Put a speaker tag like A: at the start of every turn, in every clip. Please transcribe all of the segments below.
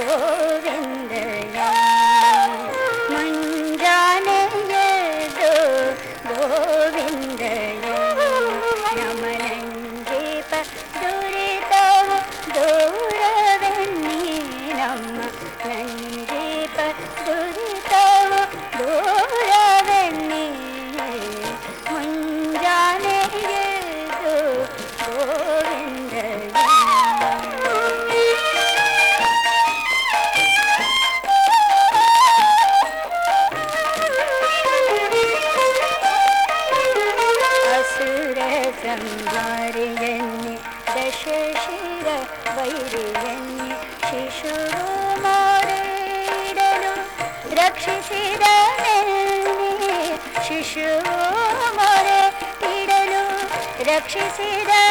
A: Lord, in their young. ङ्गारियन् दशशिर वैरियण्य Shishu model रक्षसिरायणे शिशुवारे ईडल रक्षसिरायण्यसुर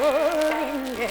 A: Govinda,